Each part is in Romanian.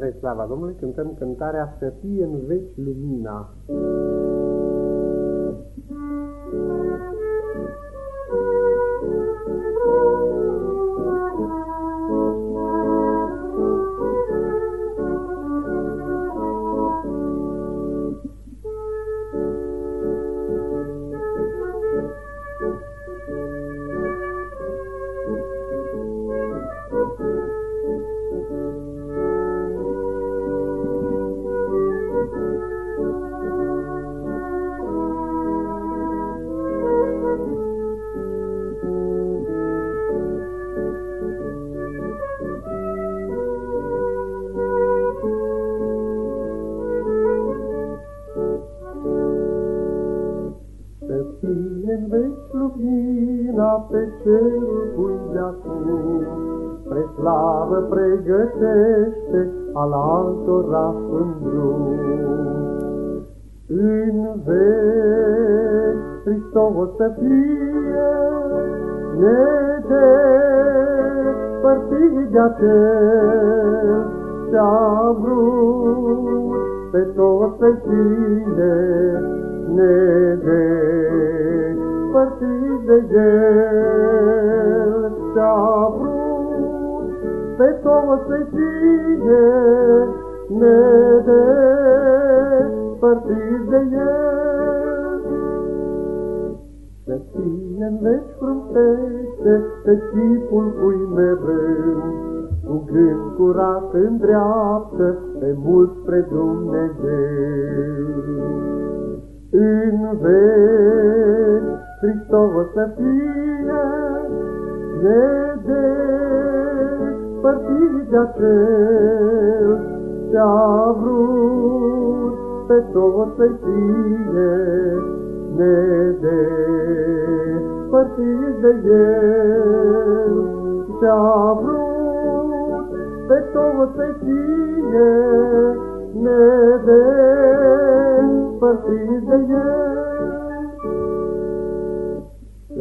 Spre slava Domnului cântăm cântarea Să fie în veci lumina. Fie în veci lumina pe cerul cui de acum, Spre slavă pregătește al altora în drum. În veci Hristos să fie nedespărtit de acel ce-a vrut. Pe toți să fie nedespărtit de el și-a vrut pe toți să fie nedespărtit de el. Să fie în veci fruntește pe chipul cui mereu, cu gând curat îndreaptă pe mult spre Dumnezeu. În veci Hristos să fie nedespărtit de acel ce-a vrut pe toți să fie nedespărtit de el ce-a vrut pe toți să fie nedespărtit de el.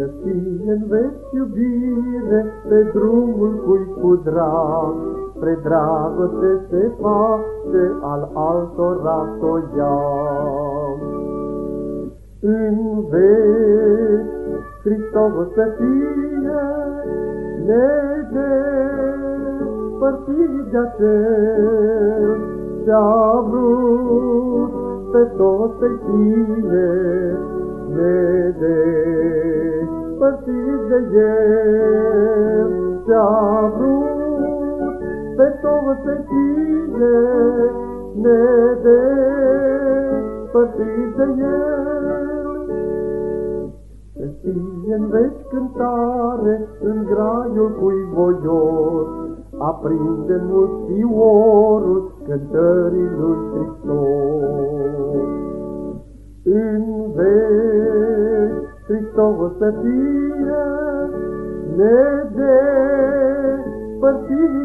Să fie în veci iubire pe drumul cui cu drag, spre dragoste se face al altora s-o În veci Hristos să fie nedespărtit de acel ce-a vrut pe toți să fie nedespărtit de el, ce-a vrut pe toți să fie nedespărtit de el. Să fie în veci cântare, în graiul cui voios, aprinde mult fiorul cântării lui Hristos. În veci Hristos să fie nedespărtit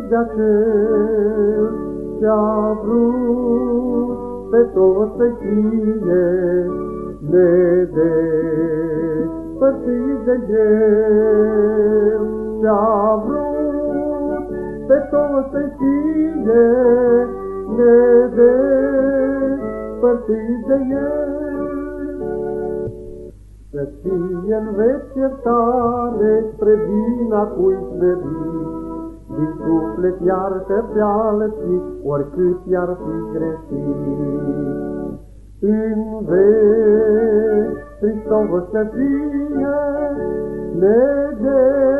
de acel ce-a vrut pe toți să fie nedespărtit de el ce-a vrut pe toți să fie nedespărtit de el. Să fie în veci iertare spre vina cui smerit, din suflet iartă pe alții, oricât i-ar fi greșit. În veci Hristos să fie nedespărtit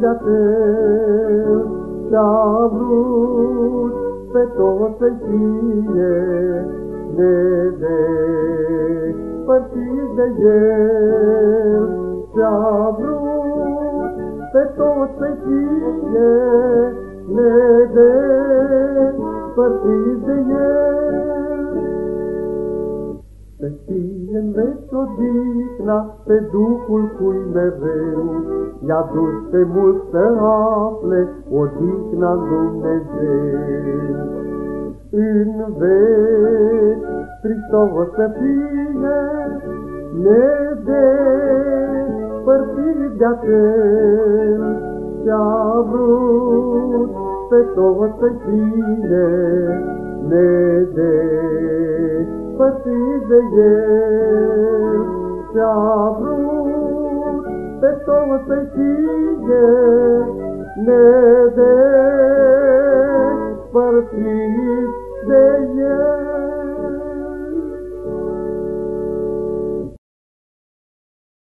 de acel ce-a vrut pe toți să fie nedespărtit de el ce-a vrut pe toți să fie nedespărtit de el. Să fie în veci odihna pe Duhul cui mereu i-a dus pe mult să afle odihna Dumnezeu. În veci Hristos să fie nedespărtit de acel ce-a vrut pe toți să fie nedespărțit de el. Și-a vrut pe toți să fie nedespărțit